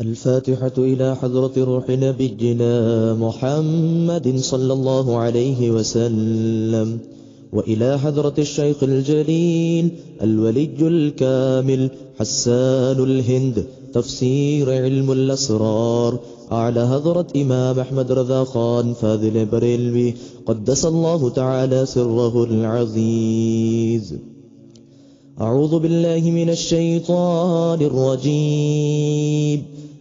الفاتحة إلى حضرة روح نبينا محمد صلى الله عليه وسلم، وإلى حضرة الشيخ الجليل الولي الكامل حسان الهند، تفسير علم الأسرار، أعلى حضرة إمام أحمد رضا خان فاذل بريلوي قدس الله تعالى سره العزيز. أعوذ بالله من الشيطان الرجيم.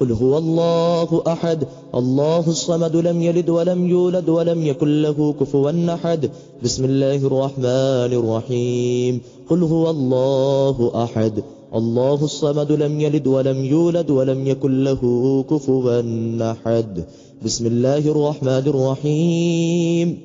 قل هو الله أحد. الله الصمد لم يلد ولم يولد ولم يكن له كفوا أحد. بسم الله الرحمن الرحيم. قل هو الله أحد. الله الصمد لم يلد ولم يولد ولم يكن له كفوا أحد. بسم الله الرحمن الرحيم.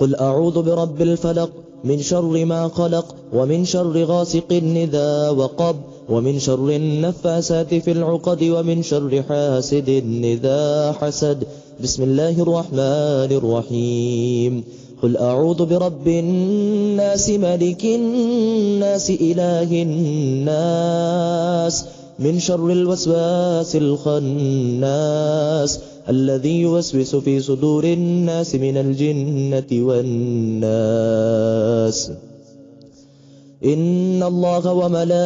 قل أعوذ برب الفلق من شر ما خلق ومن شر غاسق إذا وقب. ومن شر النفاسات في العقد ومن شر حاسد إذا حسد. بسم الله الرحمن الرحيم. قل أعوذ برب الناس، ملك الناس، إله الناس. من شر الوسواس الخناس. الذي يوسوس في صدور الناس من الجنة والناس. إن الله وملائكته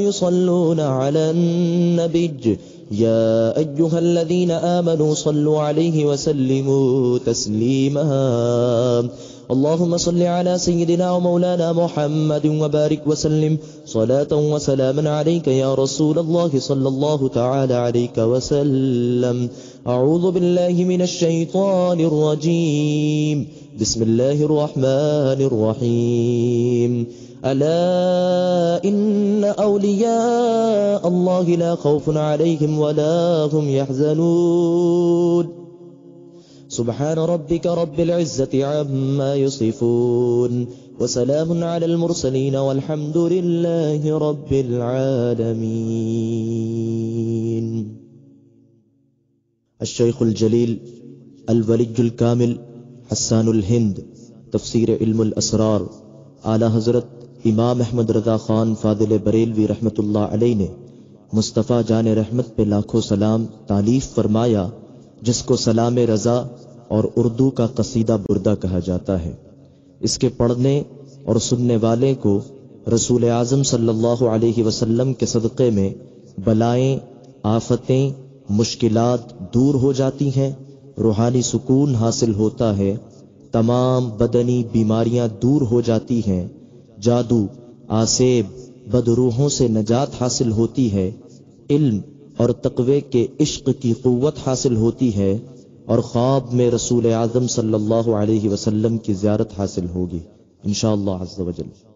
يصلون على النبي. يا أيها الذين آمنوا صلوا عليه وسلموا تسليما. اللهم صل على سيدنا ومولانا محمد وبارك وسلم. صلاة وسلاما عليك يا رسول الله صلى الله تعالى عليك وسلم. أعوذ بالله من الشيطان الرجيم. بسم الله الرحمن الرحيم. ألا إن أولياء الله لا خوف عليهم ولا هم يحزنون. سبحان ربك رب العزة عما يصفون. وسلام على المرسلين والحمد لله رب العالمين. الشيخ الجليل الولي الكامل حسان الهند تفسیر علم الاسرار، اعلی حضرت امام احمد رضا خان فاضل بریلوی رحمت اللہ علیہ نے مصطفیٰ جان رحمت پہ لاکھوں سلام تعلیف فرمایا، جس کو سلام رضا اور اردو کا قصیدہ بردہ کہا جاتا ہے۔ اس کے پڑھنے اور سننے والے کو رسول اعظم صلی اللہ علیہ وسلم کے صدقے میں بلائیں، آفتیں، مشکلات دور ہو جاتی ہیں۔ روحانی سکون حاصل ہوتا ہے، تمام بدنی بیماریاں دور ہو جاتی ہیں۔ جادو، آسیب، بدروحوں سے نجات حاصل ہوتی ہے۔ علم اور تقوی کے عشق کی قوت حاصل ہوتی ہے اور خواب میں رسول اعظم صلی اللہ علیہ وسلم کی زیارت حاصل ہوگی۔ انشاءاللہ عز و جل۔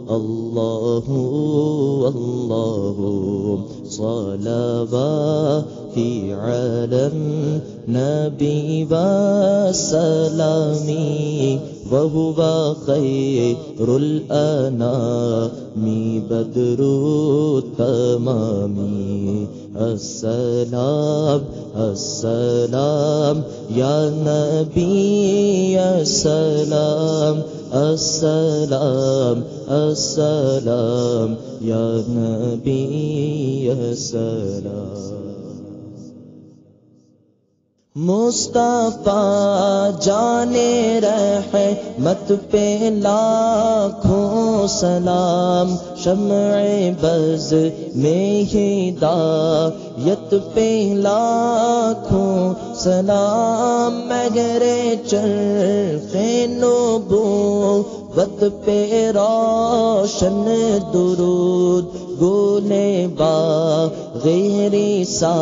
اللہ اللہ صلواتی علی النبی و سلامی وهو خير الأنام بدر التمام السلام السلام يا نبي السلام السلام السلام، یا نبی، السلام۔ مصطفیٰ جانے رہ مت پہ لاکھوں سلام، شمع بز میں ہی یت پہ لاکھوں سلام مگر چرخ نبوت پہ روشن درود گولے با غیری سا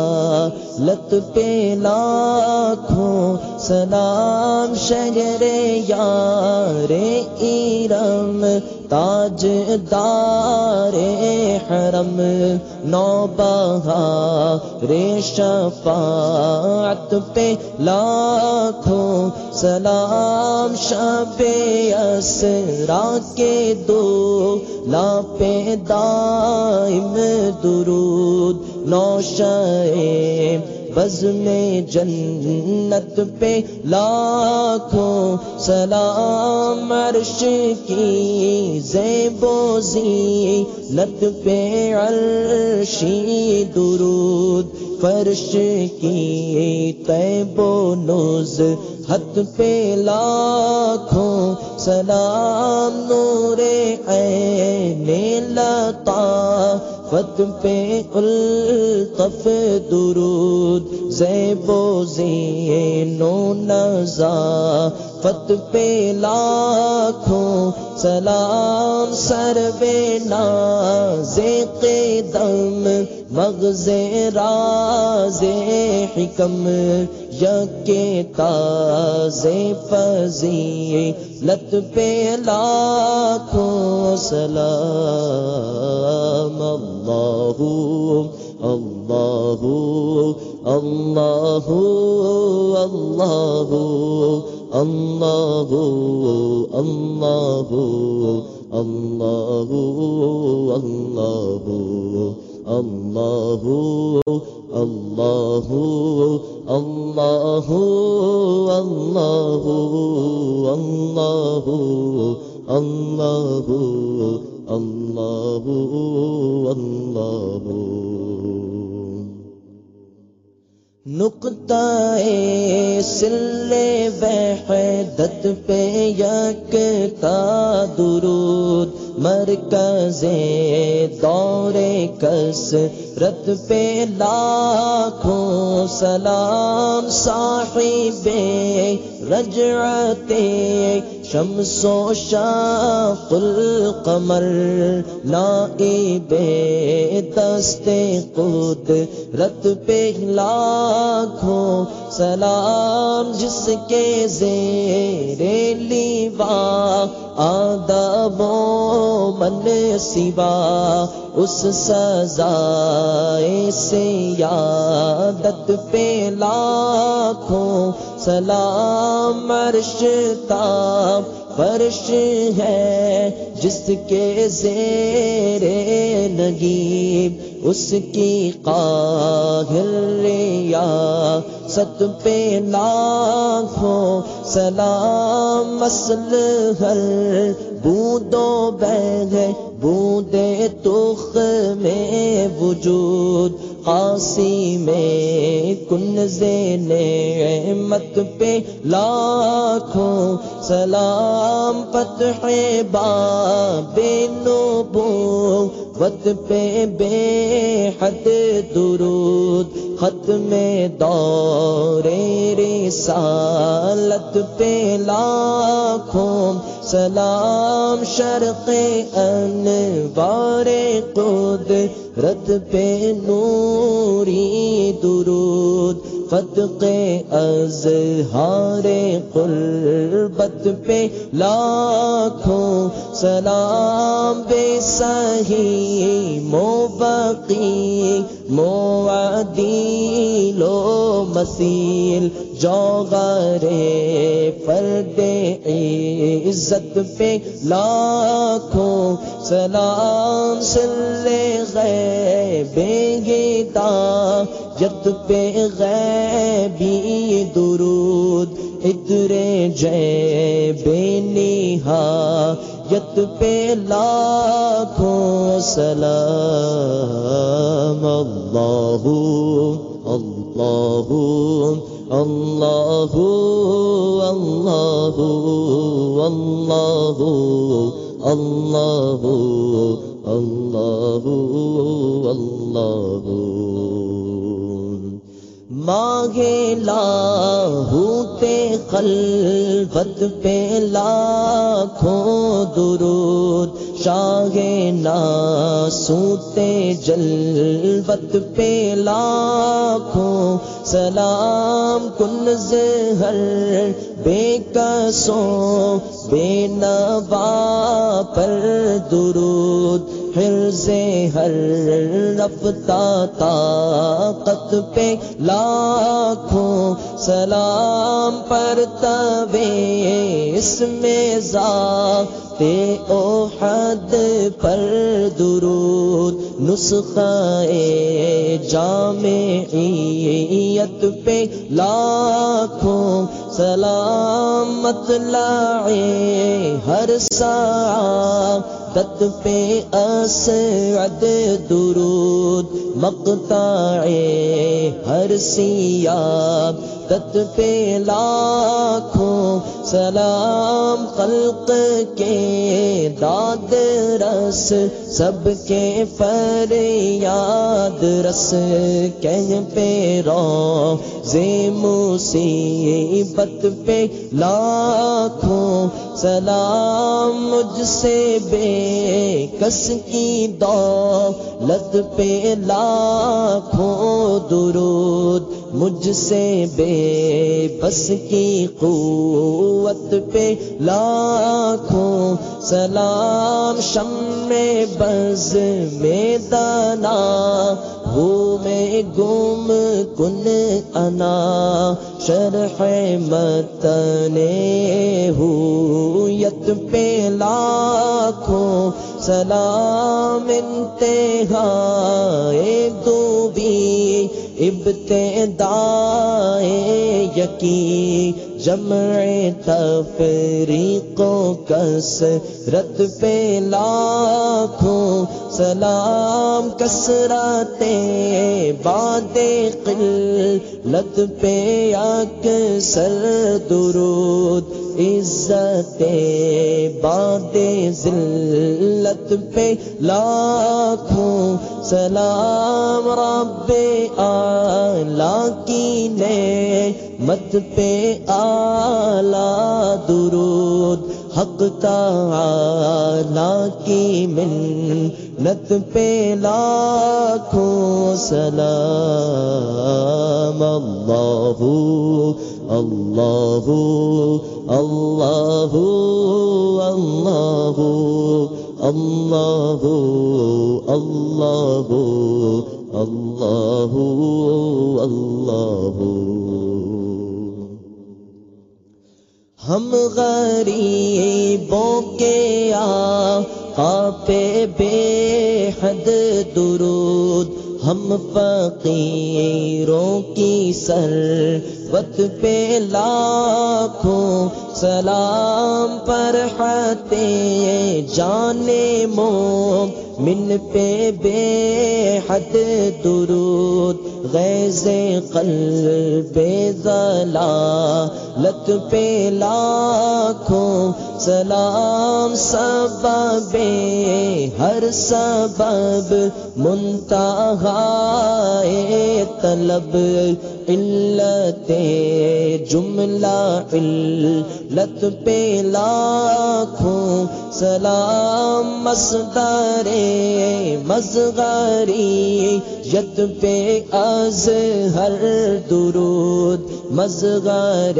لت پہ لاکھوں سلام شگر یار ایرم، تاج دار حرم نو بہا رے شفاعت پہ لاکھوں سلام شب اسرا کے دو، لا پہ دائم درود نو شائم بز میں جنت پہ لاکھوں سلام عرش کی زیبوزی لت پہ عرشی درود فرش کی تیب و نوز حد پہ لاکھوں سلام نور عین لتا فت پہ الطف درود، زیب و زین و نزا۔ فت پہ لاکھوں سلام سر بے ناز دم، مغز راز حکم۔ یکے تاز فضی لت پہ لاکھوں سلام اللہ اللہ اللہ اللہ اللہ اللہ اللہ اللہ اللہ اللہ اللہ اللہ اللہ اللہ اللہ اللہ نقطہ سلے وحدت پہ یک تا درود مرکز دور کس رت پہ لاکھوں سلام صاحب رجعتے شمس و شاق القمر، نائب دست قد رت پہ لاکھوں سلام، جس کے زیر لیوا آداب من سوا اس سزا سے یادت پہ لاکھوں سلام عرش تا فرش ہے جس کے زیر نگیب اس کی قاہر یا ست پہ لاکھوں سلام، مسل ہر بوندو بہ بوندے تخ میں وجود قاسی میں کن نعمت پہ لاکھوں سلام، فتح باب نبو وت پہ بے حد درود۔ ختم دور رسالت پہ لاکھوں سلام شرق انوار قدرت رت پہ نوری درود خط اظہار قربت پہ لاکھوں سلام بے صحیح موبقی موادی لو مسیل جوغارے فرد عزت پہ لاکھوں سلام سلے غیبے گیتا جد پہ غیر غیبی درود ادرے جے بے نیہا یت پہ لاکھوں سلام اللہ اللہ اللہ اللہ اللہ اللہ اللہ اللہ۔ مانگے لاہوتے خلوت پہ لاکھوں درود شاہ ناسوتے جلوت پہ لاکھوں۔ سلام کن ہر بے کسوں، بے نوا پر درود۔ حرز ہر رفتہ طاقت پہ لاکھوں سلام پر طوے اس میں ذات او حد پر درود نسخہ جامعیت پہ لاکھوں سلامت لائے ہر سا تت پہ اسعد درود مقطع ہر سیاب تت پہ لاکھوں سلام خلق کے داد رس، سب کے پر یاد رس۔ کہ پہ رو زی مصیبت پہ لاکھوں سلام، مجھ سے بے کس کی دو لت پہ لاکھوں درود۔ مجھ سے بے بس کی قوت پہ لاکھوں سلام شم میں بز میں دانا ہو میں گم کن انا، شرح متنے ہو یت پہ لاکھوں سلام انتہا دو بھی ابتداء یقین جمع تفریقوں کس رت پہ لاکھوں، سلام کسرات باد قل لت پہ اکثر درود عزت باد ذلت پہ لاکھوں سلام رب آلہ کی نے مت پہ آلہ درود، حق تعالی کی منت پہ لاکھوں سلام۔ اللہ اللہ اللہ اللہ۔ اللہ اللہ اللہ اللہ ہم غریبوں کے آقا پہ بے حد درود، ہم فقیروں کی سر وت پہ لاکھوں سلام پر ہتے جانے مو من پہ بے حد درود غیز قلب ضلا لت پہ لاکھوں سلام سبب ہر سبب منتہا طلب علت جملہ علت پہ لاکھوں سلام مصدر مزغری یت پہ از ہر درود مزغر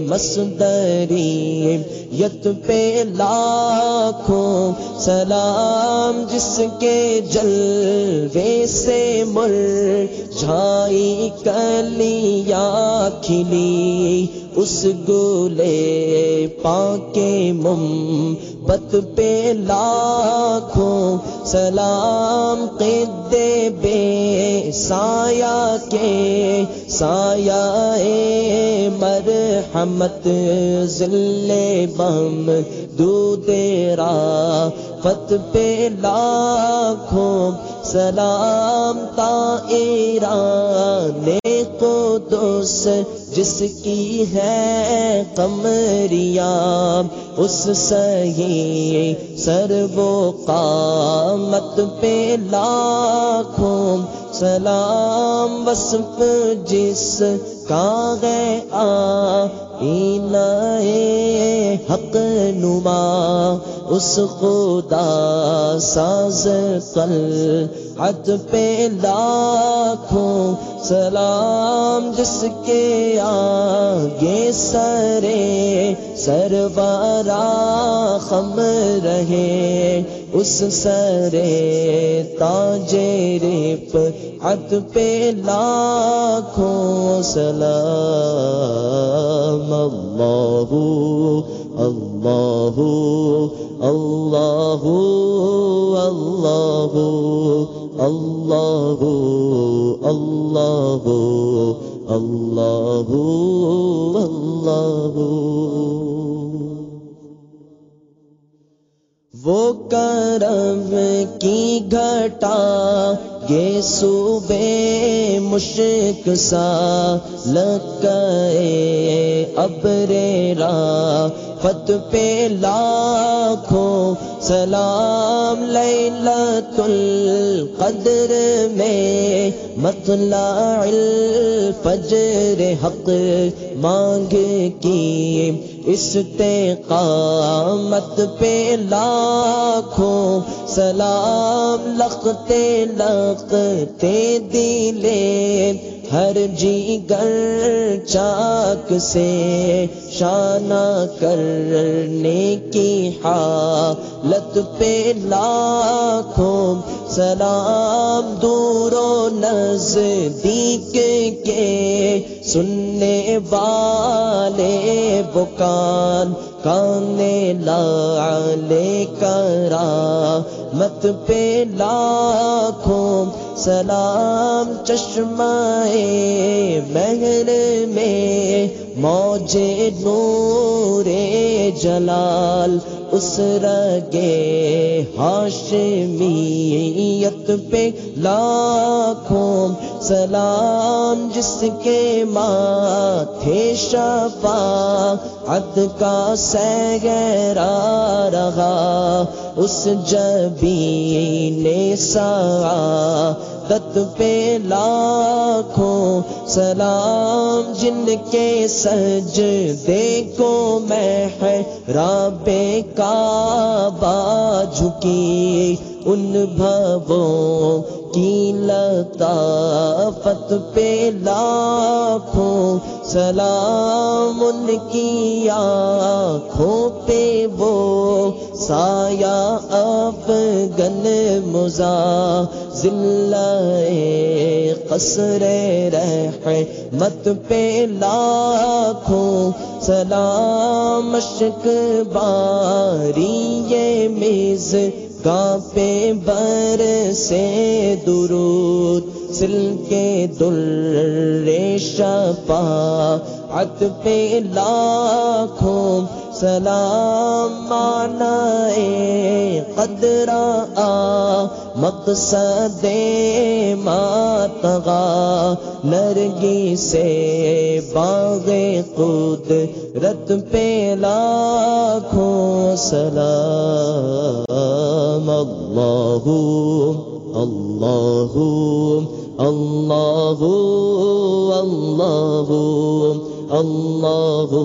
مصدری، یت پہ لاکھوں سلام جس کے جلوے سے مر جھائی کلیاں کھلی، اس گولے پاکے مم بت پہ لاکھوں سلام قدے بے سایہ کے سایہ مرحمت ذل بم دودیرا فت پہ لاکھوں سلام تا ایران کو دوس جس کی ہے کمریا اس سہی سر و قامت پہ لاکھوں سلام وصف جس کا گئے آ حق نما، اس خدا ساز کل حد پہ لاکھوں سلام جس کے آگے سرے سروارا خم رہے، اس سرے تاجے حد پہ لاکھوں سلام اللہ اللہ اللہ اللہ اللہ اللہ اللہ اللہ وہ کرم کی گھٹا، یہ صوبے مشک سا لکے ابریرا فت پہ لاکھوں سلام لیلت القدر میں مطلع الفجر حق مانگ کی استقامت پہ لاکھوں سلام لختے لختے دلے ہر جی گر چاک سے شانہ کرنے کی حالت پہ لاکھوں سلام دور و نزدیک کے سننے والے بکان کانے لالے کرا مت پہ لاکھوں سلام چشمہ مہر میں موج نور جلال اس رگے ہاشمیت پہ لاکھوں سلام، جس کے ماتھے شفا عد کا سیگرا رہا۔ اس جبی نے سا تت پہ لاکھوں سلام جن کے سج دے کو میں ہے راب کعبہ جھکی ان بھووں کی لطافت پہ لاکھوں سلام ان کی آنکھوں پہ وہ سایہ افغن مزا ذلہ قصر رہ مت پہ لاکھوں سلام مشک باری یہ میز کا پہ بر سے درود سل کے در شپا ات پہ لاکھوں سلام مانا قدرا آ مقصد ماتغا نرگی سے باغ خود رت پہ لاکھوں سلام اللہ اللہ اللہ اللہ اللہ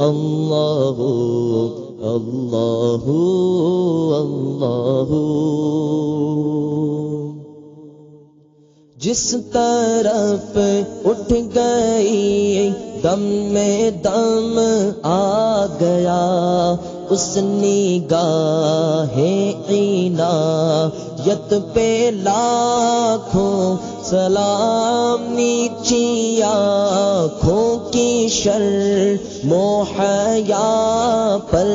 اللہ اللہ اللہ جس طرف اٹھ گئی، دم میں دم آ گیا، اس نگاہ عینا، یت پہ لاکھوں سلام نیچی آنکھوں کی شر موحیا پر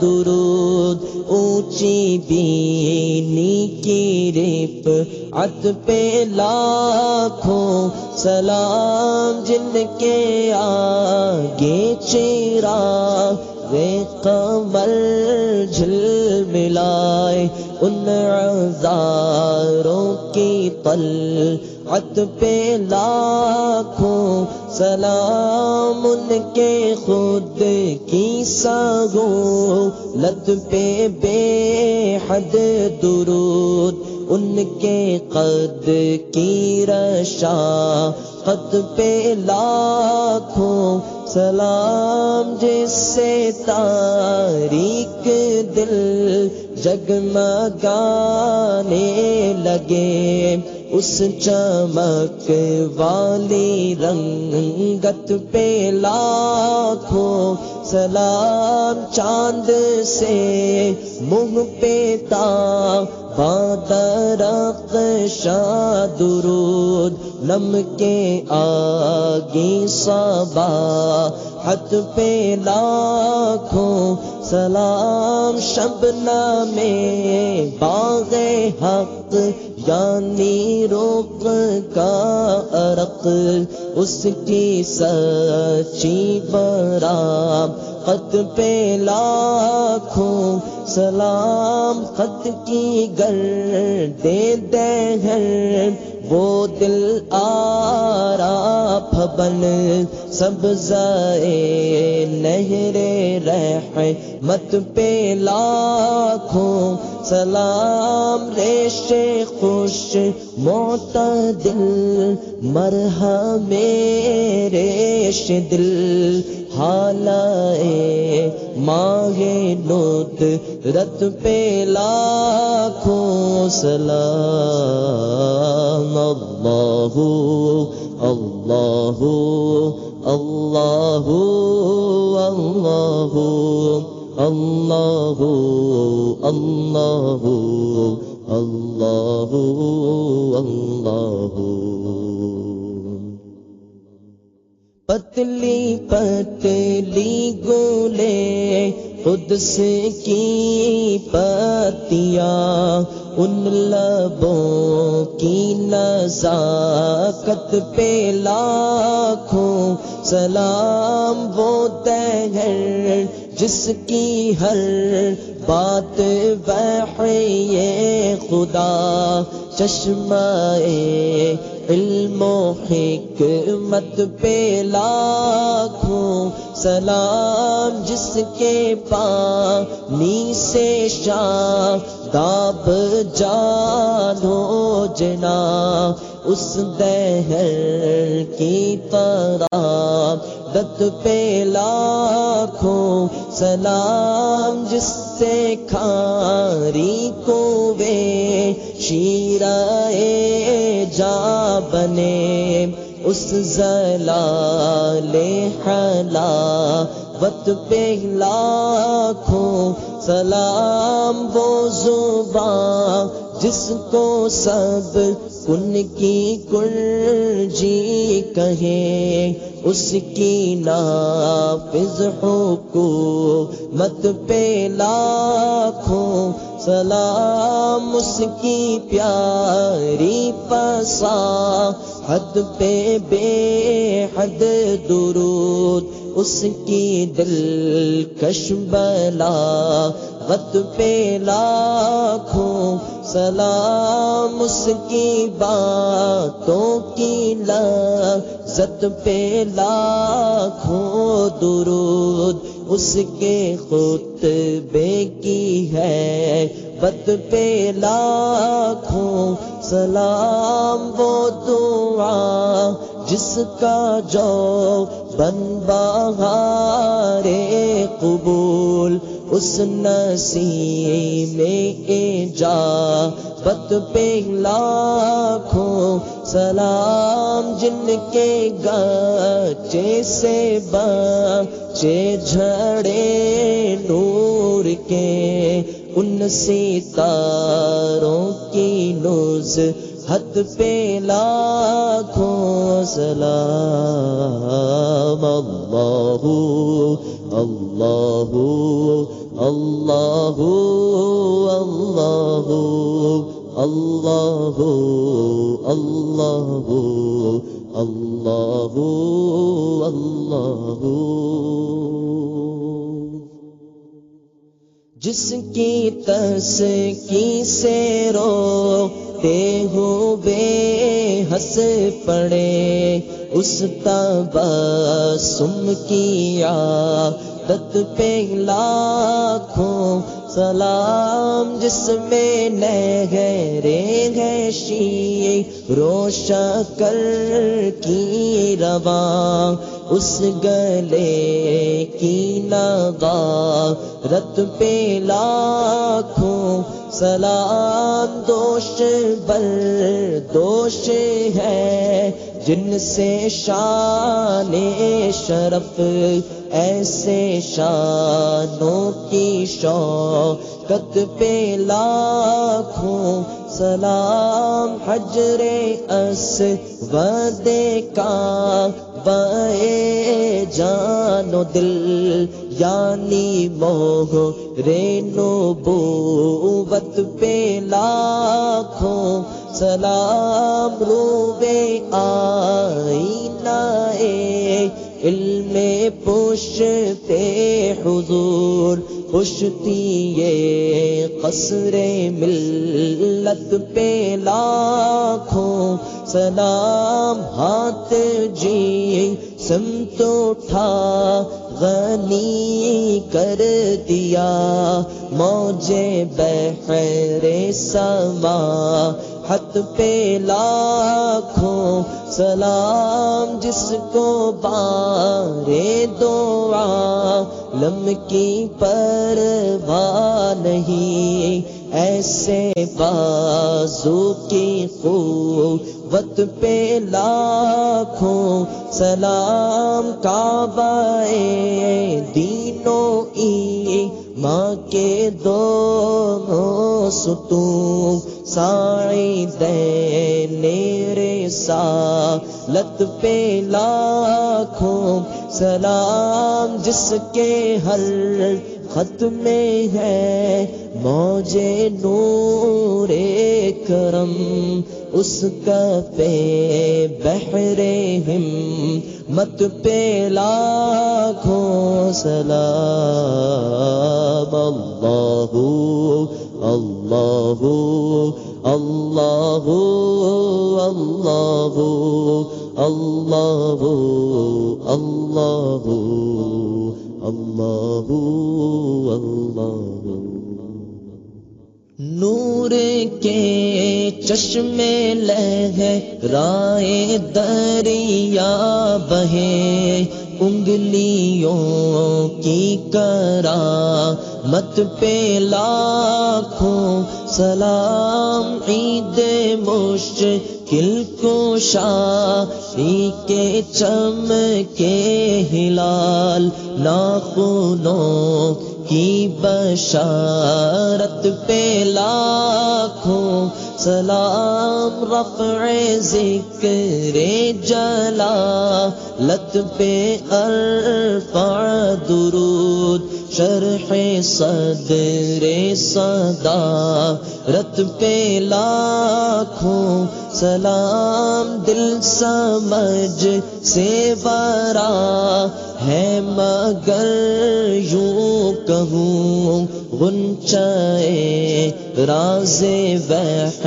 درود، اونچی بینی کی ریپ ات پہ لاکھوں سلام جن کے آگے چیرا وے قمر جھل ملائے ان عزاروں کی پل ات پہ لاکھوں سلام ان کے خود کی سگو لت پہ بے حد درود، ان کے قد کی رشا قد پہ لاکھوں سلام جس سے تاریخ دل جگمگانے لگے۔ اس چمک والی رنگت پہ لاکھوں سلام چاند سے منہ پہ تا بادرق شاد درود نم کے آگی صبا حت پہ لاکھوں سلام شبنا میں باغ حق یعنی روک کا عرق، اس کی سچی برام، خط پہ لاکھوں سلام، خط کی گر دے دے وہ دل آرا پھبن، سب زائے نہرے رہ مت پہ لاکھوں سلام، ریش خوش، معتدل مرحم ریش دل حالائے ماہے نوت رت پہ لاکھوں سلام اللہ اللہ اللہ اللہ۔ اللہ اللہ اللہ اللہ پتلی پتلی گولے خود سے کی پتیاں ان لبوں کی نزاکت پہ لاکھوں سلام وہ تہر جس کی ہر بات وحی خدا چشمہ علم و حکمت پہ لاکھوں سلام، جس کے پانی سے شاہ داب جانو جنا، اس دہر کی طرح دت پہ لاکھوں سلام جس سے کھاری کو وے شیرائے جا بنے، اس زلال حلا وت پہ لاکھوں سلام وہ زباں جس کو سب ان کی کل جی کہے اس کی نافذ حکومت پہ لاکھوں سلام، اس کی پیاری پسا حد پہ بے حد درود اس کی دلکش بلا غت پہ لاکھوں سلام اس کی باتوں کی لذت پہ لاکھوں درود اس کے خطبے کی ہے، بت پہ لاکھوں سلام وہ دعا جس کا جو بن بہارے قبول، اس نسی میں جا، بت پہ لاکھوں سلام، جن کے گچے سے بچے جھڑے نور کے، ان ستاروں کی نوز حد پہ لاکھوں سلام اللہ اللہ اللہ اللہ اللہ اللہ اللہ اللہ جس کی تس کی سے رو روتے ہو بے ہنس پڑے، اس تبسم کیا تت پہ لاکھوں سلام، جس میں نہرے گے شی روش کر کی رواں، اس گلے کی نگا رت پہ لاکھوں سلام دوش بل دوش ہے، جن سے شان شرف، ایسے شانوں کی شوقت پہ لاکھوں سلام حجر اس ودے کا بے جانو دل یعنی موہ رینو بوت پہ لاکھوں سلام روے آئینہ علم پوشتے حضور۔ پشتی یہ قصر ملت پہ لاکھوں سلام ہاتھ جی سمت اٹھا، غنی کر دیا۔ موجے بحر سما ہت پہ لاکھوں سلام جس کو بارے دعا لم کی پرواہ نہیں۔ ایسے بازو کی قوت پہ لاکھوں سلام کعبہ دینوں ای ماں کے دونوں ستون سائی دے نیرے سا لت پہ لاکھوں سلام جس کے ہر خط میں ہے موجے نور کرم اس کا پہ بحر ہم مت پہ لاکھوں سلام اللہ اللہ اللہ اللہ اللہ اللہ اللہ اللہ نور کے چشمے لہ رائے دریا بہے، انگلیوں کی کرا مت پہ لاکھوں سلام، عید مشکل کو شاہی کے چم کے ہلال، ناخنوں کی بشارت پہ لاکھوں سلام، رفع ذکر جلا لت پہ ارفع درود، شرح صدر صدا رت پہ لاکھوں سلام، دل سمجھ سے برا ہے مگر یوں کہوں، غنچائے راز وح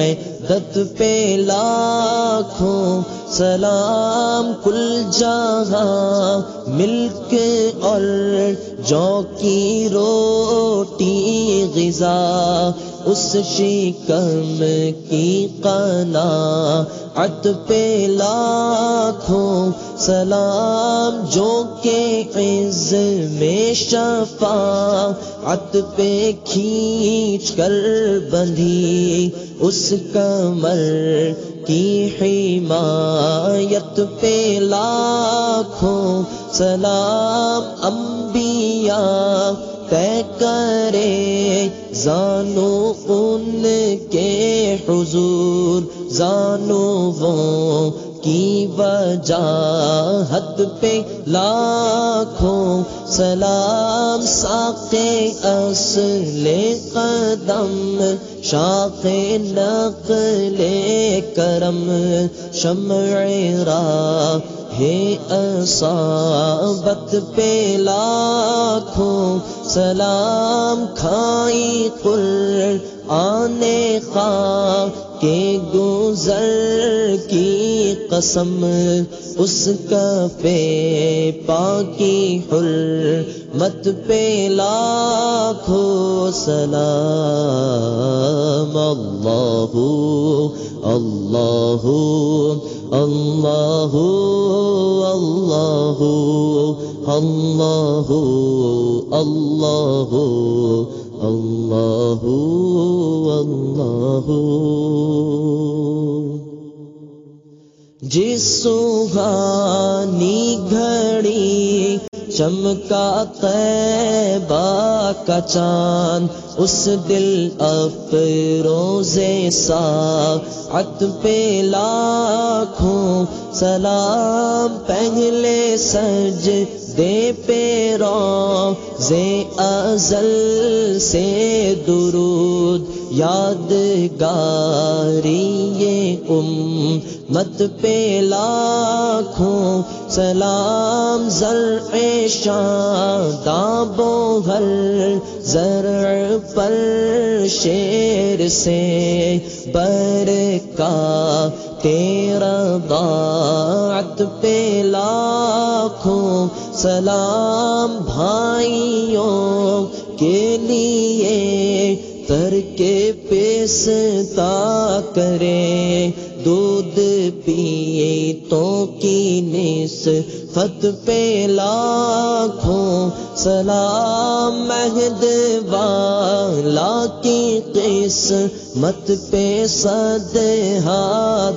دت پہ لاکھوں سلام کل جہاں ملک اور جو کی روٹی غذا، اس شکم کی قنا، عد پہ لاکھوں سلام جو کہ عز میں شفا عت پہ کھینچ کر بندھی اس کمر کی حمایت پہ لاکھوں سلام انبیاء طے کرے زانو ان کے حضور زانو وہ کی وجاہت پہ لاکھوں سلام ساقے اصل قدم، شاق نقل کرم، شمع راہ ہے اصابت پہ لاکھوں سلام کھائی قر آنے خواہ کے گزر کی قسم، اس کا پہ پاکی حر مت پہ لاکھو سلام، اللہ اللہ اللہ اللہ اللہ اللہ اللہ جس سوہانی گھڑی چمکا طیبہ کا چاند، اس دل اپ روزے سا ات پہ لاکھوں سلام پہلے سج دے پیروں زے ازل سے درود، یادگاری یہ ام مت پہ لاکھوں سلام زر شان دابو ہر زر پر شیر سے بر کا تیرا بات پہ لاکھوں سلام بھائیوں کے لیے تر کے پیستا کرے دودھ پیے تو کی نس فت پہ لاکھوں سلام مہد والا کی قیس مت پہ سد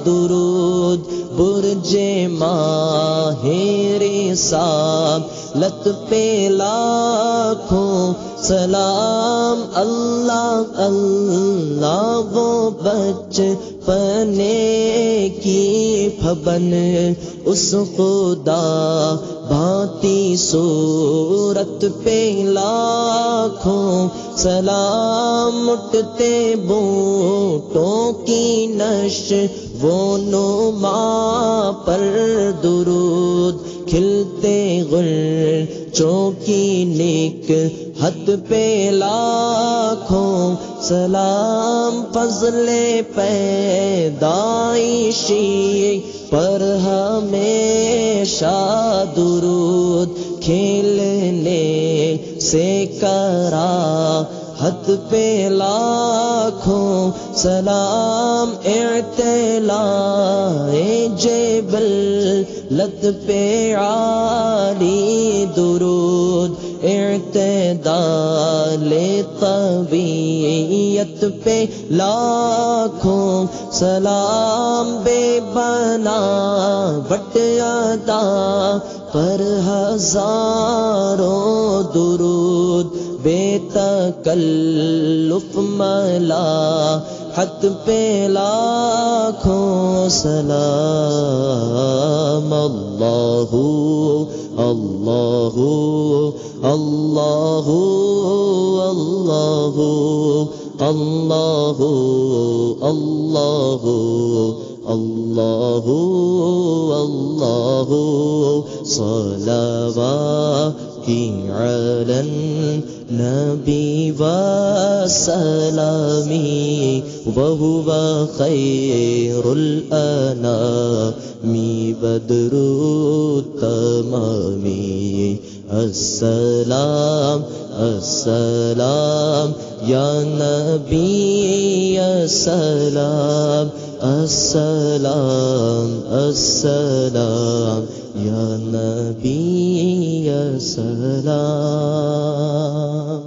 درود برج ماہر صاحب لت پہ لاکھوں سلام اللہ اللہ وہ بچ پنے کی پھبن اس خدا بھانتی صورت پہ لاکھوں سلام مٹتے بوٹوں کی نش، وہ نما پر درود کھلتے غل چوکی نیک حد پہ لاکھوں سلام فضل پیدائشی پر ہمیشہ درود کھیلنے سے کرا حد پہ لاکھوں سلام اعتلا جبل لت پہ عالی درود اعتدال طبیعت پہ لاکھوں سلام بے بنا بٹ ادا پر ہزاروں درود بے تکلف ملا حت پہ لاکھوں سلام اللہ اللہ اللہ اللہ اللہ اللہ اللہ اللہ سلوا کی علن نبی و سلامی وهو خیر الانا می بدرو تمامی السلام السلام یا نبی، السلام السلام السلام، یا نبی، السلام۔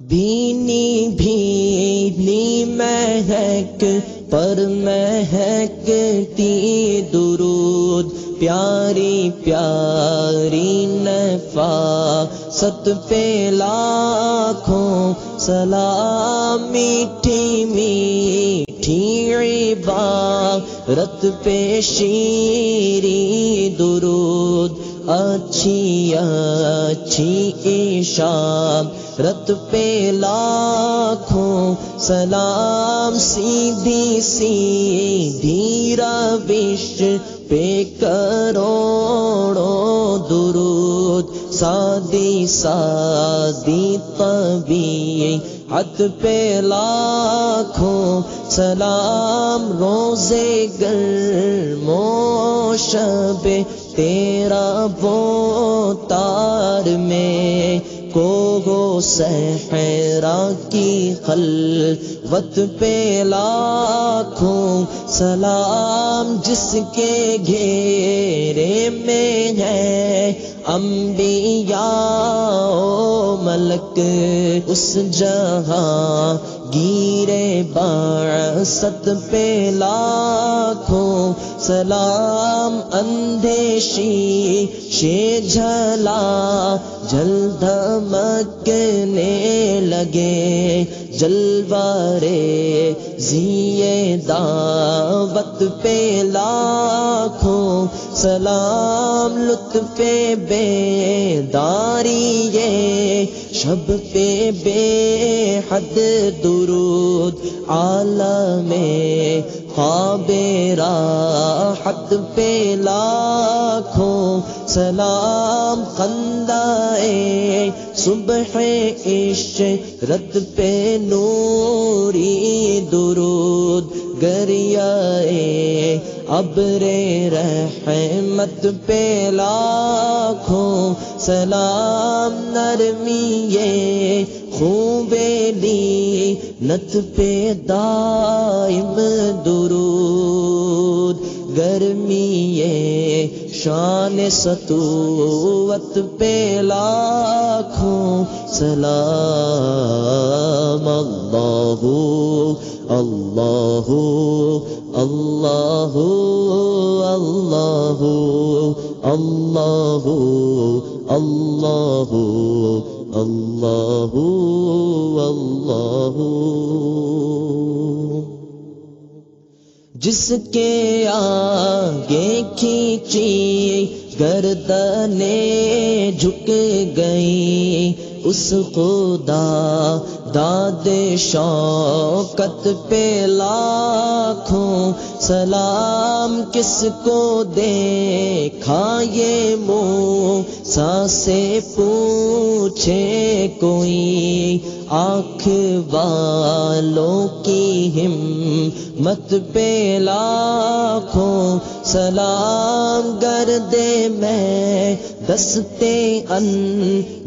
بینی بھینی مہک، پر مہکتی درود، پیاری پیاری نفا۔ ست پہ لاکھوں، سلام میٹھی میٹھی عبا رت پہ شیری درود، اچھی اچھی ایشام رت پہ لاکھوں، سلام سیدھی سیدھی روش پہ کروڑوں درود سادی سادی طبیعی، حد پہ لاکھوں سلام، روزے گر موشب تیرا وہ تار میں کو گو سہرا کی خل وت پہ لاکھوں سلام، جس کے گھیرے میں ہے انبیاء ملک اس جہاں گیرے باڑ ست پہ لاکھوں سلام اندیشی شے جھلا جل دھمکنے لگے جلوارے زیے دعوت پہ لاکھوں سلام لطف بے داری یہ شب پہ بے حد درود عالم خواب راحت پہ لاکھوں سلام خندائے صبح عش رت پہ نوری درود گریائے ابر رحمت پہ لاکھوں سلام نرمی خوبیلی نت پہ دائم درود گرمی شان ستوت پہ لاکھوں سلام اللہ اللہ اللہ اللہ اللہ اللہ اللہ اللہ جس کے آگے کھینچی گردنے جھک گئی اس خدا داد شوقت پہ لاکھوں، سلام کس کو دے کھائے منہ؟ سے پوچھے کوئی آنکھ والوں کی ہمت پہ لاکھوں، سلام گردے میں دستے ان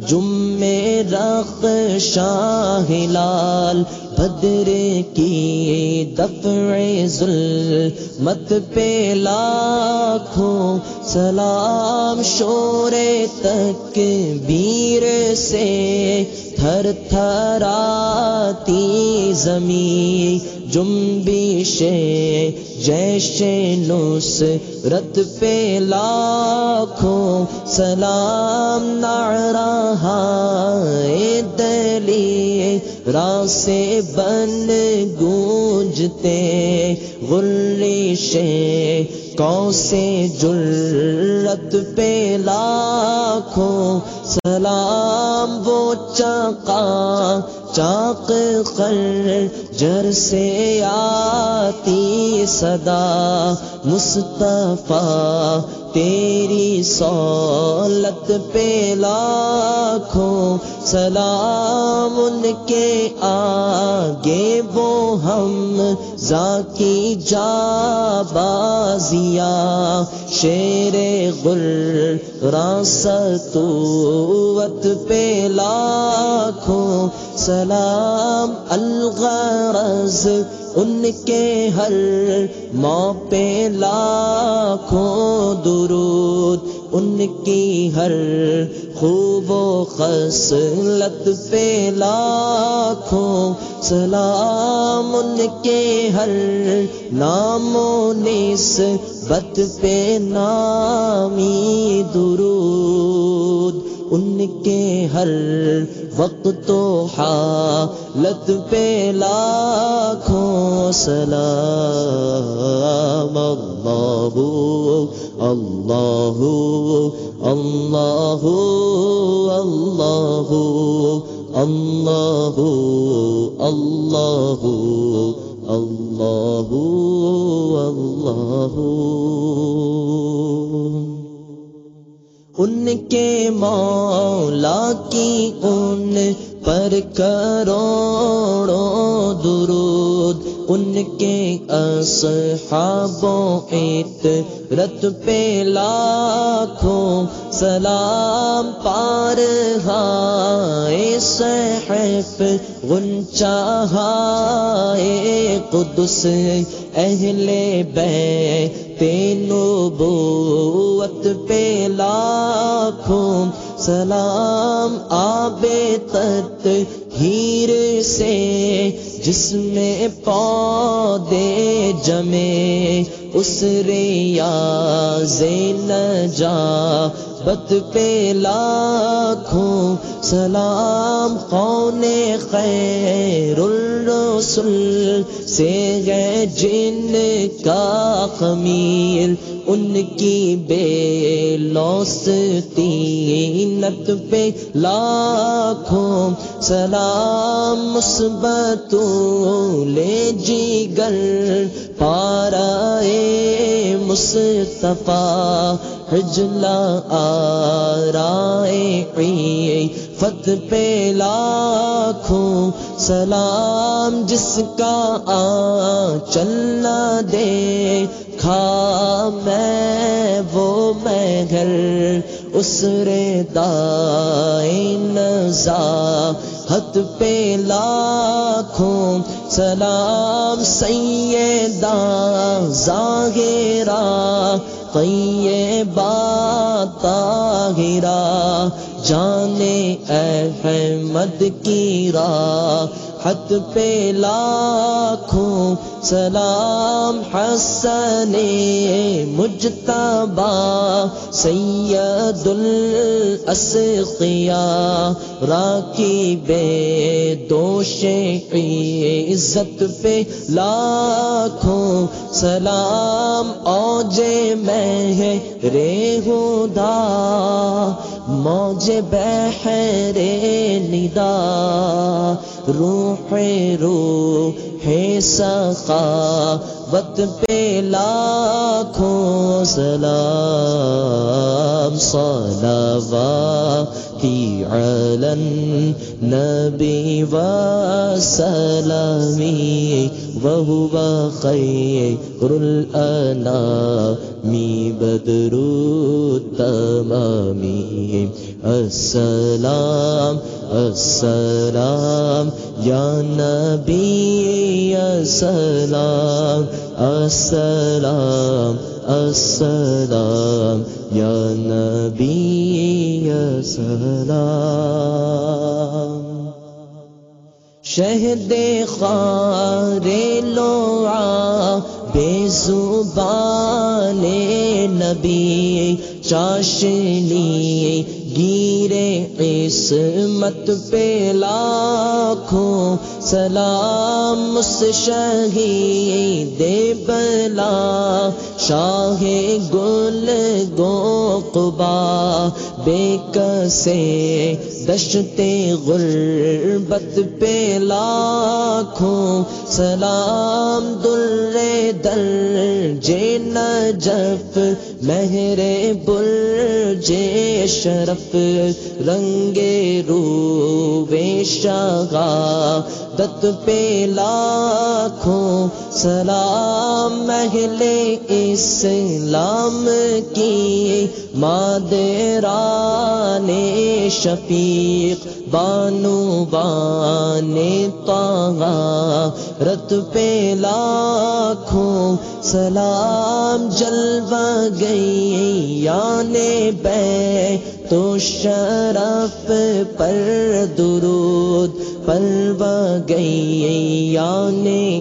جمے رخ شاہ لال بدر کی دفع ظلمت پہ لاکھوں سلام شور تک بیر سے تھر تھر آتی زمین جمبش جیش نوس رت پہ لاکھوں سلام نعرہ دلی راسے بن گونجتے غلی شے کو سے جرت پہ لاکھوں سلام وہ چاقا چاق خر جر سے آتی صدا مصطفیٰ تیری سولت پہ لاکھوں سلام ان کے آگے وہ ہم ذاکی جا بازیا شیر غر راستوت پہ لاکھوں سلام الغرض ان کے ہر ماں پہ لاکھوں درود، ان کی ہر خوب و خصلت پہ لاکھوں سلام، ان کے ہر نام و نسبت پہ نامی درود، ان کے ہر وقت تو حالت پہ لاکھوں سلام، اللہ اللہ اللہ اللہ اللہ اللہ اللہ۔ اللہ ان کے مولا کی ان پر کروڑوں درود، ان کے اصحابوں ایت رت پہ لاکھوں سلام پار ہائے صحف غنچہ قدس، اہل بیت، نبوت پہ لاکھوں سلام آب تت ہیر سے جس میں پودے جمے، اس ریاض نجا بت پہ لاکھوں سلام کون خیر الرسل سے گئے جن کا خمیر ان کی بے لوستینت پہ لاکھوں سلام مثبت لے جی گر پارا مصطفیٰ حجلا آرائے فت پہ لاکھوں سلام جس کا آ چلنا دے کھا میں وہ میں گھر اس رے نزا ہت پہ لاکھوں سلام سیدہ ظاہرہ طیبہ طاہرہ جانے احمد کی راہ حت پہ لاکھوں سلام حسن مجتبا سید الاسقیا راکی بے دوش عزت پہ لاکھوں سلام اوجے میں ہے رے ہدا موج بحر ندا روح روح سخاوت پہ لاکھوں سلام، صلوات کی علن نبی و سلامی وهو خیر الانام بدرو تمامی السلام السلام، یا نبی السلام السلام السلام، یا نبی السلام شہد خار لوعا، بے زبان نبی، چاشنی گیرے قسمت پہ لاکھوں سلام اس شہید بلا شاہ گل گو قبا بے کسے دشتے غربت پہ لاکھوں سلام در در جے نجف مہر بل جے شرف رنگے رو وے دت پہ لاکھوں سلام محل اسلام کی مادران شفیق، بانو بان تاغا رت پہ لاکھوں سلام جلوہ گئی یانے بے تو شرف پر درود پلو گئی یانے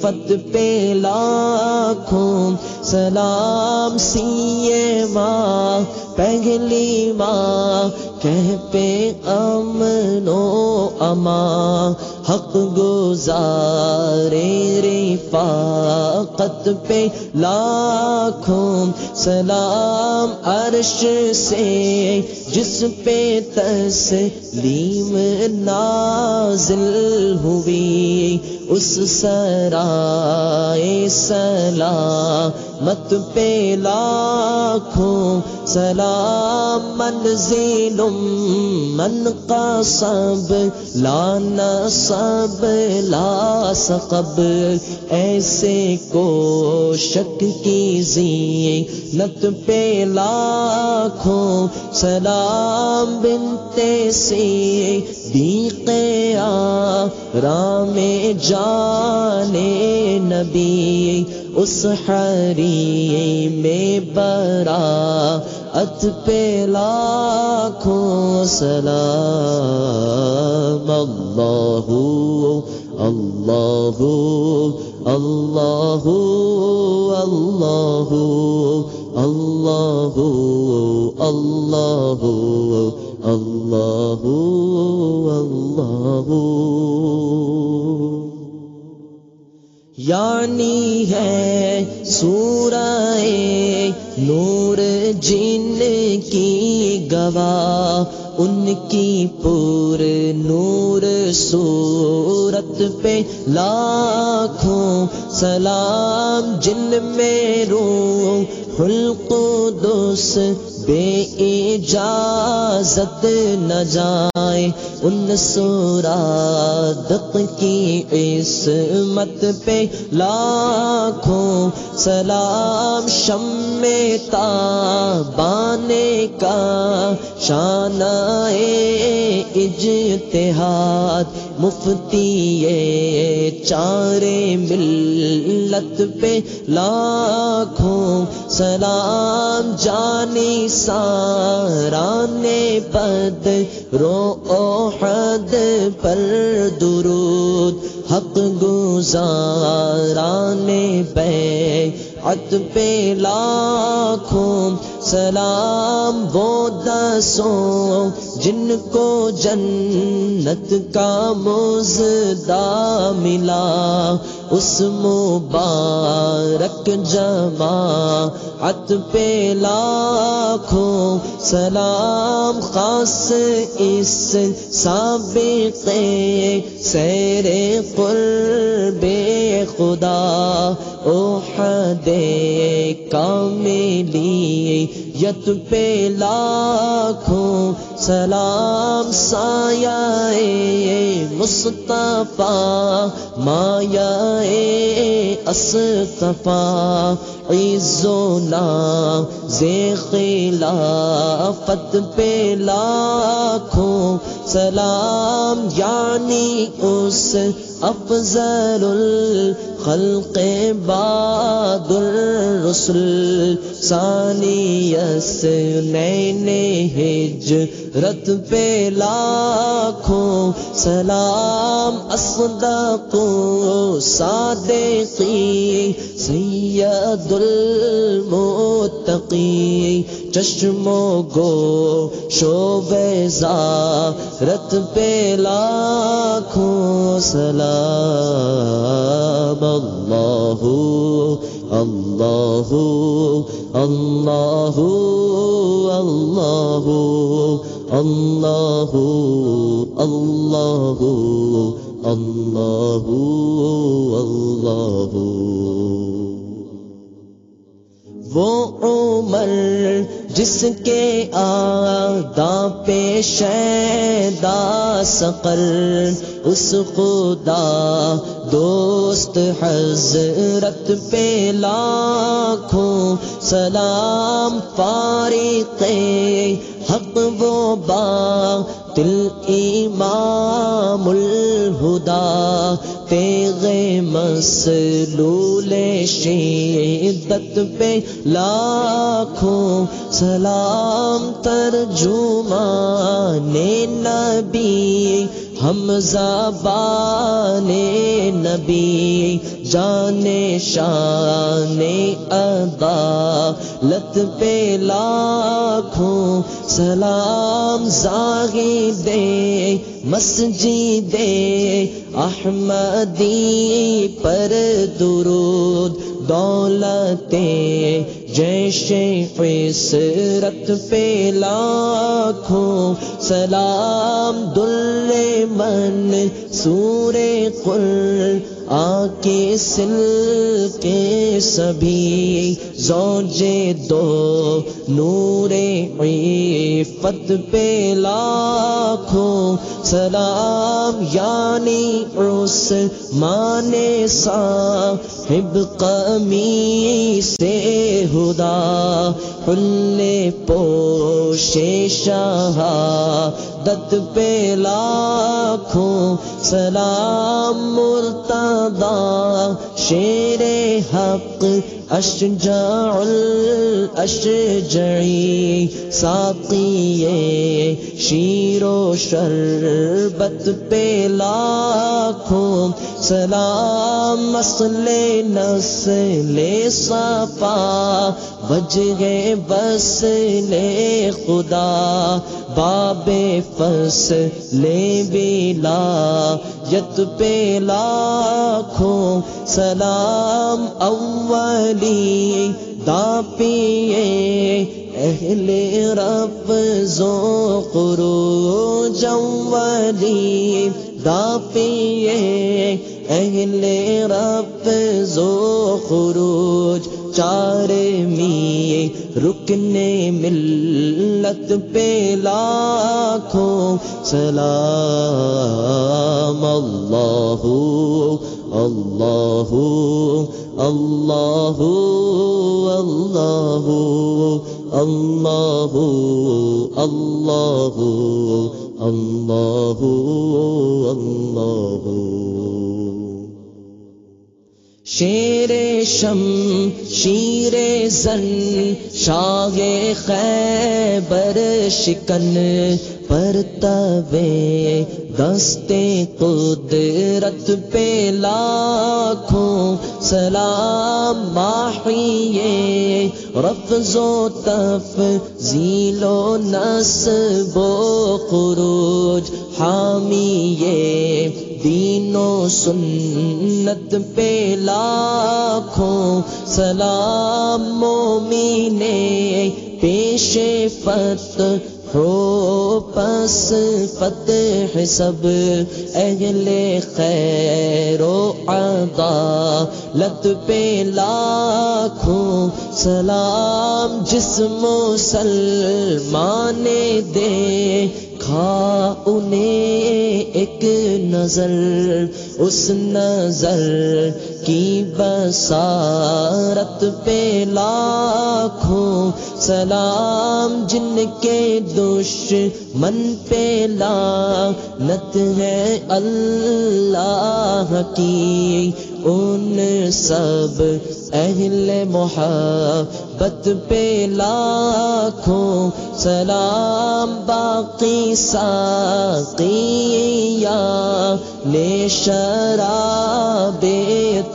فت پہ لاکھوں سلام سیے ماں پہلی ماں کہ پہ امن و اماں حق گزارے رفاقت پہ لاکھوں سلام عرش سے، جس پہ تسلیم نازل ہوئی، اس سرائے سلام مت پہ لاکھوں سلام منزل من کا سب لانا سب لا سقب. ایسے کو شک کی زی نت پہ لاکھوں. سلام بنتے سی دیقیا رام جانے نبی. اس حری میں برا ات پہ لاکھوں سلام اللہ اللہ اللہ اللہ اللہ اللہ اللہ اللہ یعنی ہے سورہ نور جن کی گواہ، ان کی پور نور صورت پہ لاکھوں سلام، جن میں رو خلق دوس بے اجازت نہ جائے ان سورادق کی عصمت پہ لاکھوں سلام شم بانے کا شان اجتہاد مفتی چارے ملت پہ لاکھوں سلام جانی ساران پد رو حد پر درود حق گزاران بے ات پہ لاکھوں سلام وہ دسوں جن کو جنت کا مزدہ ملا اس مبارک جمع ات پہ لاکھوں سلام خاص اس سابق سیر قرب خدا او حد کاملی یت پہ لاکھوں سلام سایہ مصطفیٰ مایا اصطفیٰ عزونا زی خلافت پہ لاکھوں سلام یعنی اس افضل الخلق بعد الرسل ثانی یس نین ہج رت پہ لاکھوں سلام اصدق صادقی سید المتقی چشمو گو شوبیزا رت پہ لاکھوں سلام، اللہ اللہ اللہ اللہ اللہ اللہ اللہ اللہ وہ عمر جس کے آدا پیش دا سقر، اس خدا دوست حضرت پہ لاکھوں سلام فارق حق وہ با تل امام الہدا تیغ مسلول شدت پہ لاکھوں سلام ترجمان نبی ہم زبان نبی جانے شان ادا لت پہ لاکھوں سلام زاغی دے مسجد احمدی پر درود دولت جیسے فیصرت پہ لاکھوں سلام دل من سورے قل آ کے سل کے سبھی زوجے دو نور عفت پہ لاکھوں سلام یعنی اس مانے صاحب کمی سے خدا حل پوش شاہ دت پہ لاکھوں سلام مرتدہ شیر حق اشجاع الاشجعی ساقی شیر و شربت پہ لاکھوں سلام مسل نسل صفا وجہ بس لے خدا، باب فس لے بیلا یت پہ لاکھوں سلام اولی دا پیے اہل رب زو کرو جولی دا پیے اہل رب زو خروج چار می رکنے ملت پہ لاکھوں۔ سلام اللہ اللہ اللہ اللہ اللہ اللہ اللہ اللہ۔ شیر شم، شیر زن شاگ خیبر شکن پر طوے دستے قدرت پہ لاکھوں سلام ماہیے رفظ و تف زیلو نصب و خروج حامیے۔ دین و سنت پہ لاکھوں سلام مومینے پیش فت ہو، پس فتح سب اہل خیر و عدا لت پہ لاکھوں سلام جسم مسلمان دے کھا انہیں ایک نظر اس نظر کی بسارت پہ لاکھوں سلام جن کے دشمن پہ لعنت ہے اللہ کی، ان سب اہل محبت پہ لاکھوں سلام باقی ساقیا لے شراب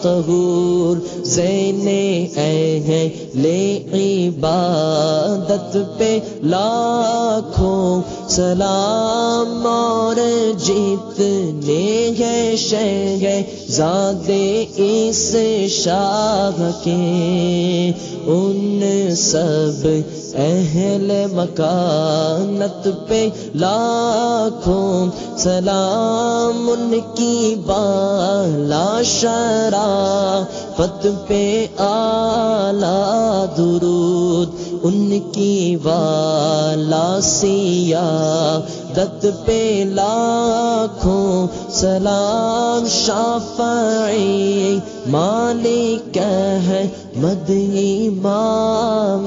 طہور۔ زین اے لے عبادت پہ لاکھوں سلام اور جیتنے گئے شہ زادے اس شاہ کے ان سب اہل مکانت پہ لاکھوں سلام، ان کی بالا شرا فت پہ آلہ درود، ان کی والا سیا دت پہ لاکھوں، سلام شافعی، مالک ہے مدنی مام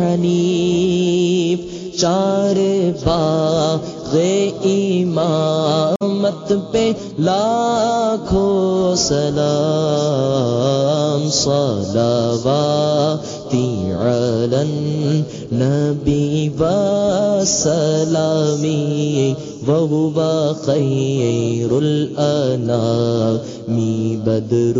حنیف، چار باغ رحمت پہ لاکھوں سلام صلواتی علن نبی و سلامی وهو خير الأنام بدر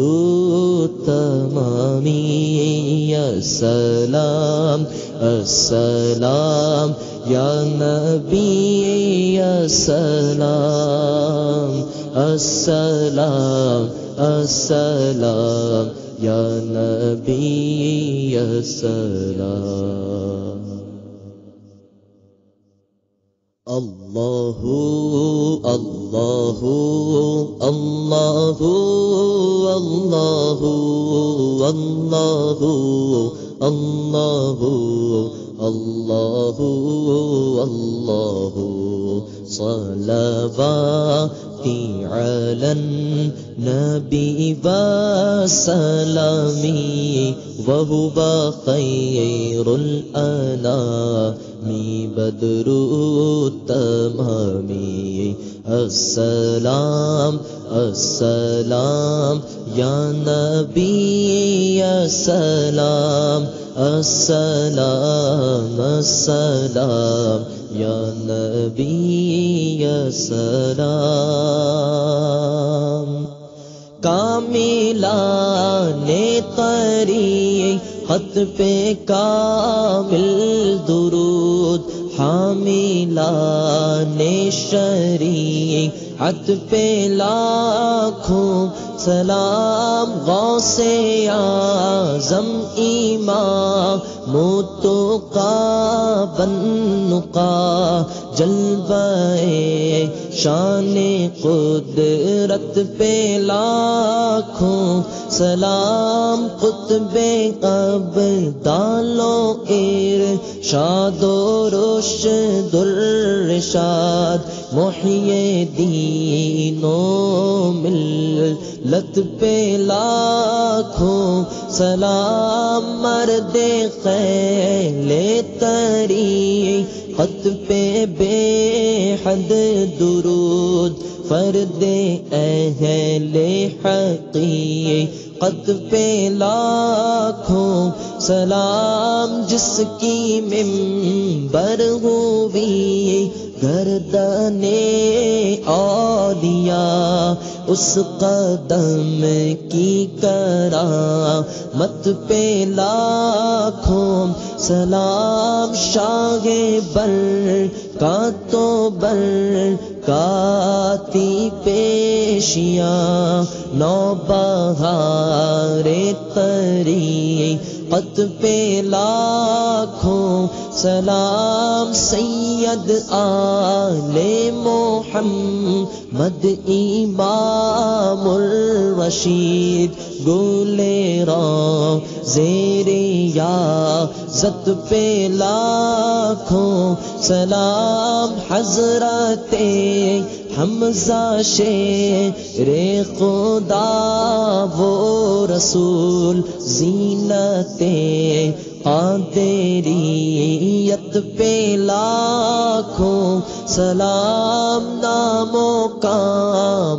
التمام يا سلام، السلام. یا نبی السلام السلام السلام یا نبی السلام اللہ اللہ اللہ اللہ اللہ اللہ اللہ اللہ صلواتی علن نبی و سلامی وهو خیر الانام بدر تمامی السلام السلام یا نبی السلام سلام السلام السلام، یا نبی السلام کاملا نے تری خط پہ کامل درود حاملہ نے شری حت پہ لاکھوں سلام، غوث اعظم ایمان موتو کا بن کا جلوے شان قدرت پہ لاکھوں سلام، قطب اب دالو ایر شاد و روش در شاد محیے دینو مل لت پہ لاکھوں سلام مرد خیل تری خط پہ بے حد درود فرد اہل حقی قد پہ لاکھوں سلام جس کی ممبر ہوئی، گردن اولیاء اس قدم کی کرا مت پہ لاکھوں سلام شاہ بر کا تو بر کاتی پیشیاں نو بہار تری پت پہ لاکھوں سلام سید آل محمد امام الرشید گولے را زیر یا زت پہ لاکھوں سلام، حضرت حمزہ شیر خدا، وہ رسول زینت قادریت پہ لاکھوں سلام، ناموں کا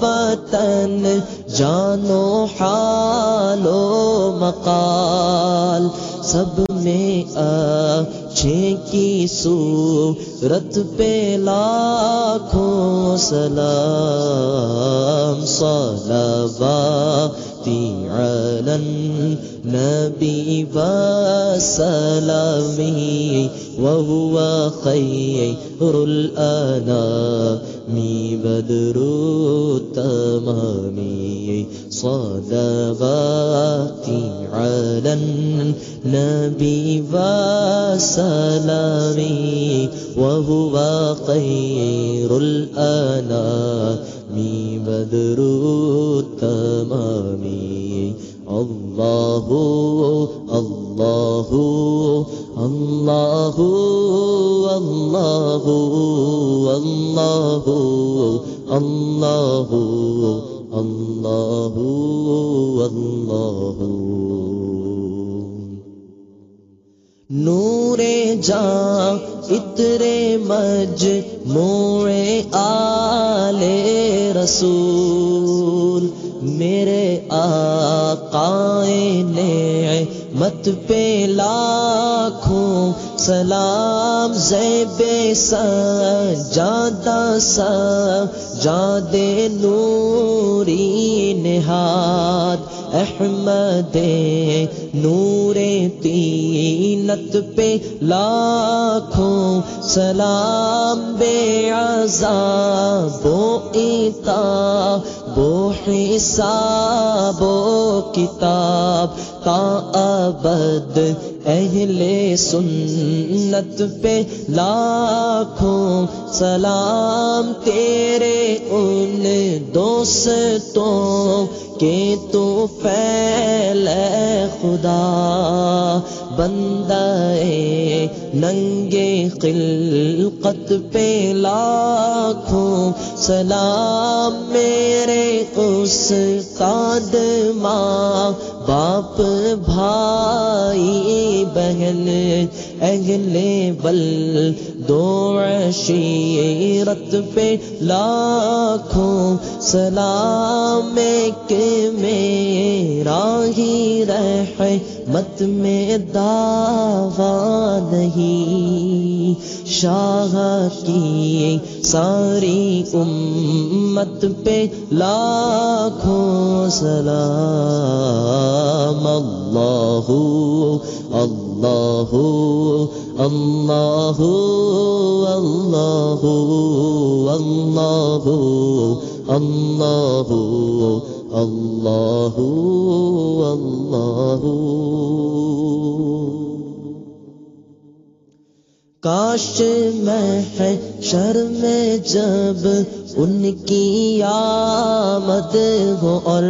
بطن جانو، حالو، مقال، سب میں اچھے کی صورت پہ لاکھوں سلام، صلواتی علی النبی وسلامی۔ وهو خير الأنام. بدر التمام صلواتي على النبي وسلامي وهو خير الأنام. بدر التمام. الله الله. اللہ اللہ اللہ اللہ اللہ اللہ نور جاں اترے مج موڑے آلے رسول میرے آقائے نے مت پہ لاکھوں سلام زیب سجادہ سا جاد نوری نہاد، احمد نور تینت پہ لاکھوں سلام بے عذاب و ایتا بو حساب و کتاب۔ تا ابد اہل سنت پہ لاکھوں سلام تیرے ان دوستوں کے تو پھیل خدا بندہ ننگے خلقت پہ لاکھوں سلام میرے اس قاد ماں باپ، بھائی، بہن، اہل بل، دو عشیرت پہ لاکھوں سلام کے میرا ہی رہ مت میں دعویٰ نہیں، شاہ کی ساری امت پہ لاکھوں سلام اللہ اللہ اللہ اللہ اللہ اللہ اللہ اللہ کاش میں ہے میں جب ان کی آمد ہو اور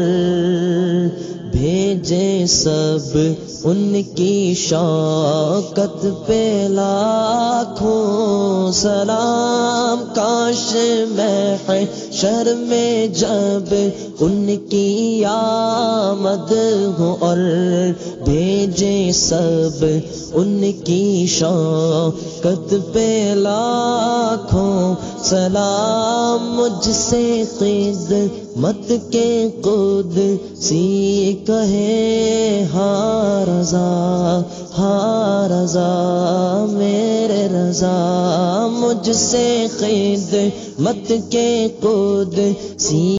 بھیجے سب ان کی شوقت پہ لاکھوں سلام، کاش میں ہے شرم جب ان کی آمد ہو اور بھیجے سب ان کی شوقت پہ لاکھوں سلام مجھ سے قید مت کے قد سی کہے ہاں رضا ہاں رضا، میرے رضا، مجھ سے قید مت کے قد سی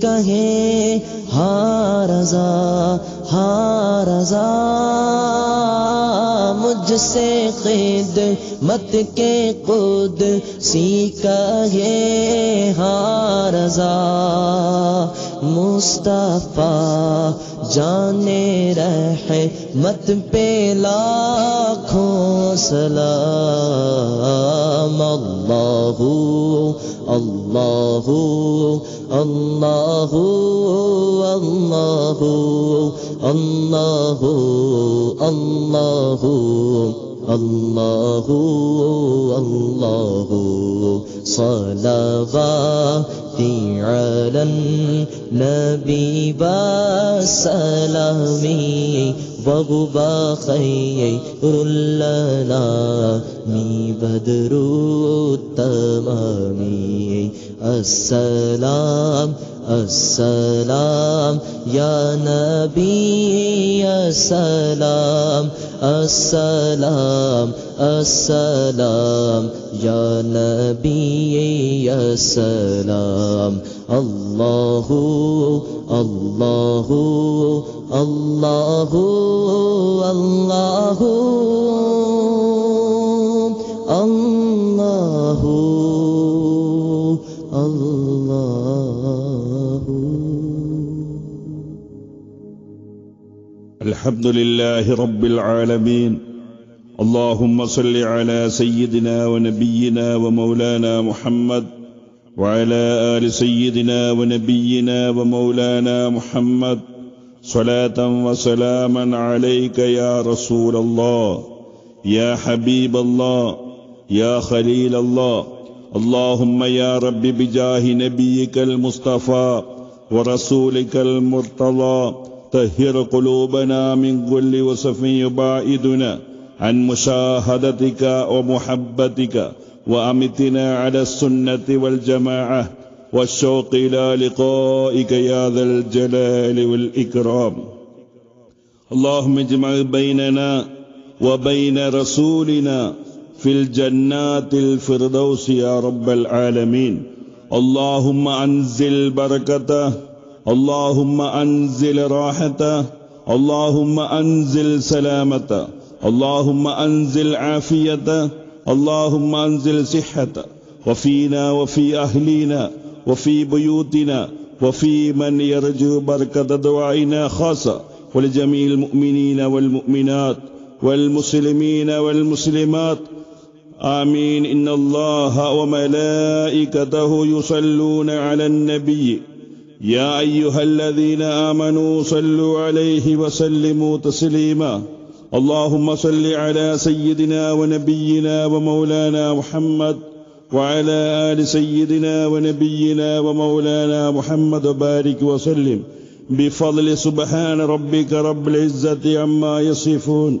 کہے ہاں رضا ہاں رضا، مجھ سے قید مت کے قد سی کہے ہاں رضا، مصطفیٰ جانے رہے مت پہ لاکھوں سلام اللہ اللہ اللہ اللہ اللہ اللہ اللہ اللہ صلوات علن نبی با سلامی وبا خیر اللہ می بدرو تمامی السلام السلام، یا نبی، السلام السلام السلام، یا نبی، السلام اللہ اللہ اللہ اللہ اللہ الله الحمد لله رب العالمين اللهم صل على سيدنا ونبينا ومولانا محمد وعلى آل سيدنا ونبينا ومولانا محمد صلاة وسلاما عليك يا رسول الله يا حبيب الله يا خليل الله اللهم يا رب بجاه نبيك المصطفى ورسولك المرتضى طهر قلوبنا من كل وصف يباعدنا عن مشاهدتك ومحبتك وأمتنا على السنة والجماعة والشوق إلى لقائك يا ذا الجلال والإكرام اللهم اجمع بيننا وبين رسولنا في الجنات الفردوس يا رب العالمين. اللهم أنزل بركته، اللهم أنزل راحته، اللهم أنزل سلامته، اللهم أنزل عافيته، اللهم أنزل صحته. وفينا وفي أهلنا وفي بيوتنا وفي من يرجو بركة دعائنا خاصة. ولجميع المؤمنين والمؤمنات والمسلمين والمسلمات آمين إن الله وملائكته يصلون على النبي. يا أيها الذين آمنوا صلوا عليه وسلموا تسليما. اللهم صل على سيدنا ونبينا ومولانا محمد وعلى آل سيدنا ونبينا ومولانا محمد بارك وسلم. بفضل سبحان ربك رب العزة عما يصفون.